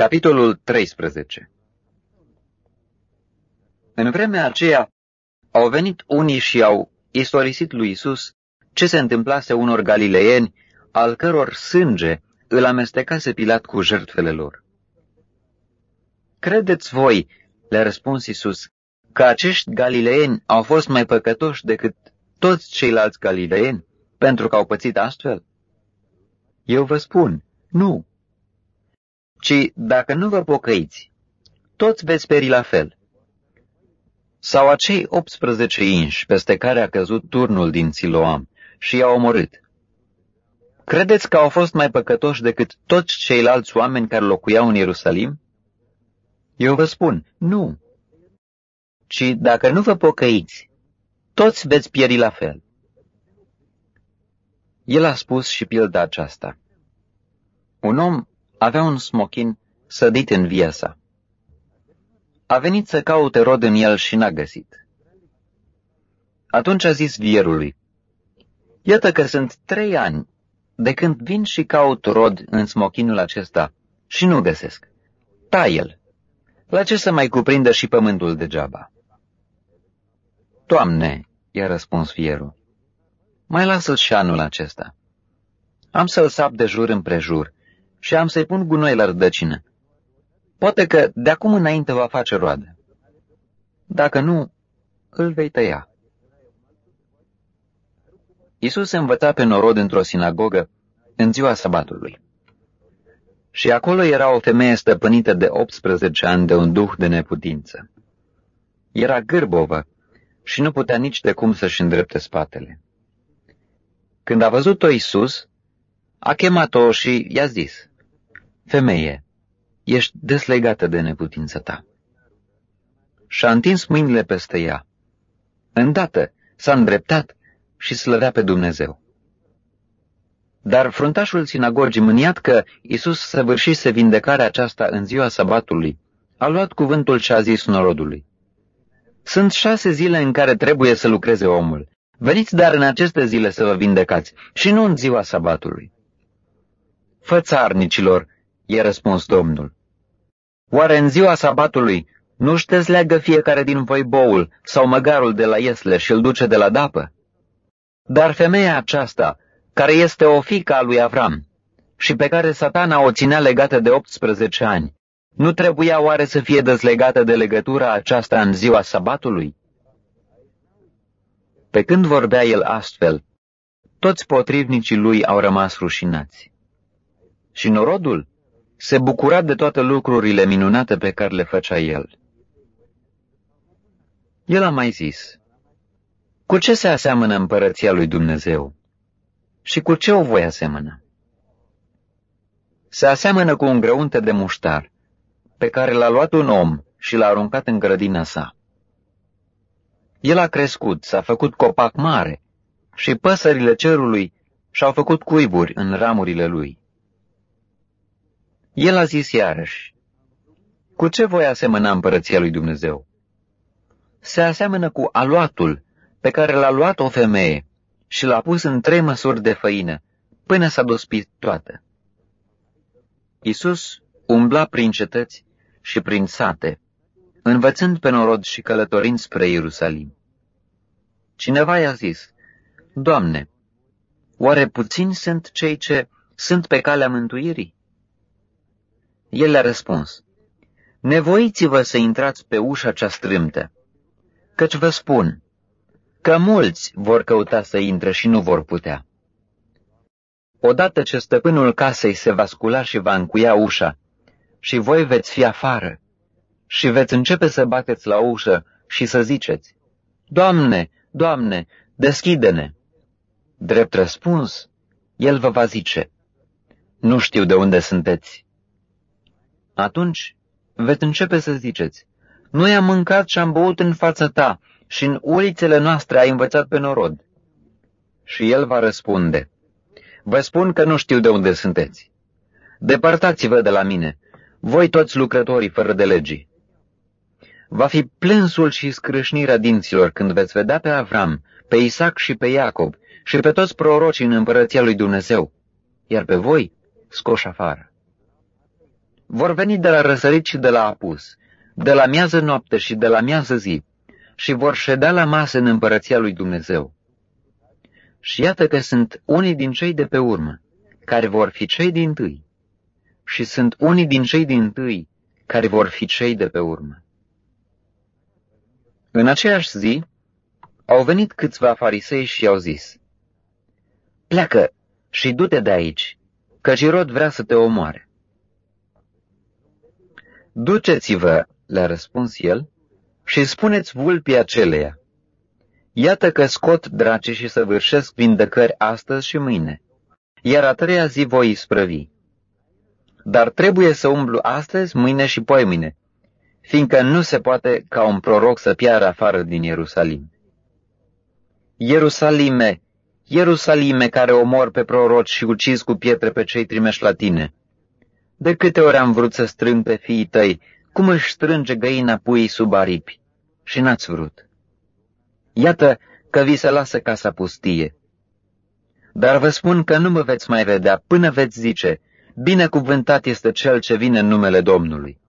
Capitolul 13 În vremea aceea au venit unii și au istorisit lui Isus ce se întâmplase unor galileieni, al căror sânge îl amestecase Pilat cu jertfele lor. Credeți voi, le-a răspuns Isus, că acești galileieni au fost mai păcătoși decât toți ceilalți galileieni pentru că au pățit astfel? Eu vă spun, nu. Ci dacă nu vă pocăiți, toți veți peri la fel. Sau acei 18 inși peste care a căzut turnul din Siloam și i-a omorât. Credeți că au fost mai păcătoși decât toți ceilalți oameni care locuiau în Ierusalim? Eu vă spun, nu. Ci dacă nu vă pocăiți, toți veți pieri la fel. El a spus și pilda aceasta. Un om avea un smochin sădit în via sa. A venit să caute rod în el și n-a găsit. Atunci a zis vierului, Iată că sunt trei ani de când vin și caut rod în smochinul acesta și nu găsesc. Tai el. La ce să mai cuprindă și pământul degeaba? Doamne, i-a răspuns fierul, mai lasă-l și anul acesta. Am să-l sap de jur împrejur și am să-i pun gunoi la rădăcină. Poate că de acum înainte va face roadă. Dacă nu, îl vei tăia. Isus învăța pe norod într-o sinagogă în ziua sabatului. Și acolo era o femeie stăpânită de 18 ani de un duh de neputință. Era gârbovă și nu putea nici de cum să-și îndrepte spatele. Când a văzut-o Isus, a chemat-o și i-a zis, Femeie, ești deslegată de neputință ta. Și-a întins mâinile peste ea. Îndată s-a îndreptat și slăvea pe Dumnezeu. Dar fruntașul sinagogii, mâniat că Isus săvârșise vindecarea aceasta în ziua sabatului, a luat cuvântul și a zis norodului. Sunt șase zile în care trebuie să lucreze omul. Veniți dar în aceste zile să vă vindecați și nu în ziua sabatului. Fățarnicilor, i-a răspuns Domnul. Oare în ziua sabatului nu își dezleagă fiecare din voi boul sau măgarul de la iesle și îl duce de la dapă? Dar femeia aceasta, care este o fică a lui Avram și pe care satana o ținea legată de 18 ani, nu trebuia oare să fie dezlegată de legătura aceasta în ziua sabatului? Pe când vorbea el astfel, toți potrivnicii lui au rămas rușinați. Și norodul se bucura de toate lucrurile minunate pe care le făcea el. El a mai zis, Cu ce se aseamănă împărăția lui Dumnezeu? Și cu ce o voi asemăna? Se aseamănă cu un grăunte de muștar, pe care l-a luat un om și l-a aruncat în grădina sa. El a crescut, s-a făcut copac mare și păsările cerului și-au făcut cuiburi în ramurile lui. El a zis iarăși, Cu ce voi asemăna împărăția lui Dumnezeu? Se aseamănă cu aluatul pe care l-a luat o femeie și l-a pus în trei măsuri de făină, până s-a dospit toată. Isus umbla prin cetăți și prin sate, învățând pe norod și călătorind spre Ierusalim. Cineva i-a zis, Doamne, oare puțini sunt cei ce sunt pe calea mântuirii? El le-a răspuns, Nevoiți-vă să intrați pe ușa cea strâmtă, căci vă spun că mulți vor căuta să intre și nu vor putea. Odată ce stăpânul casei se va scula și va încuia ușa, și voi veți fi afară, și veți începe să bateți la ușă și să ziceți, Doamne, Doamne, deschide-ne! Drept răspuns, el vă va zice, Nu știu de unde sunteți. Atunci veți începe să ziceți, Noi am mâncat și am băut în fața ta și în ulițele noastre ai învățat pe norod. Și el va răspunde, Vă spun că nu știu de unde sunteți. Depărtați-vă de la mine, voi toți lucrătorii fără de legii. Va fi plânsul și scrâșnirea dinților când veți vedea pe Avram, pe Isaac și pe Iacob și pe toți prorocii în împărăția lui Dumnezeu, iar pe voi scoși afară. Vor veni de la răsărit și de la apus, de la miază noapte și de la miază zi, și vor ședea la masă în împărăția lui Dumnezeu. Și iată că sunt unii din cei de pe urmă, care vor fi cei din tâi, și sunt unii din cei din tâi, care vor fi cei de pe urmă. În aceeași zi, au venit câțiva farisei și i-au zis, Pleacă și du-te de aici, căci Irod vrea să te omoare. Duceți-vă, le-a răspuns el, și spuneți vulpii aceleia. Iată că scot drace și săvârșesc vindecări astăzi și mâine, iar a treia zi voi isprăvi. Dar trebuie să umblu astăzi, mâine și poimâine, fiindcă nu se poate ca un proroc să piară afară din Ierusalim. Ierusalime, Ierusalime care omor pe proroci și ucizi cu pietre pe cei trimeși la tine. De câte ori am vrut să strâng pe fiii tăi, cum își strânge găina puii sub aripi, și n-ați vrut. Iată că vi se lasă casa pustie. Dar vă spun că nu mă veți mai vedea până veți zice, binecuvântat este cel ce vine în numele Domnului.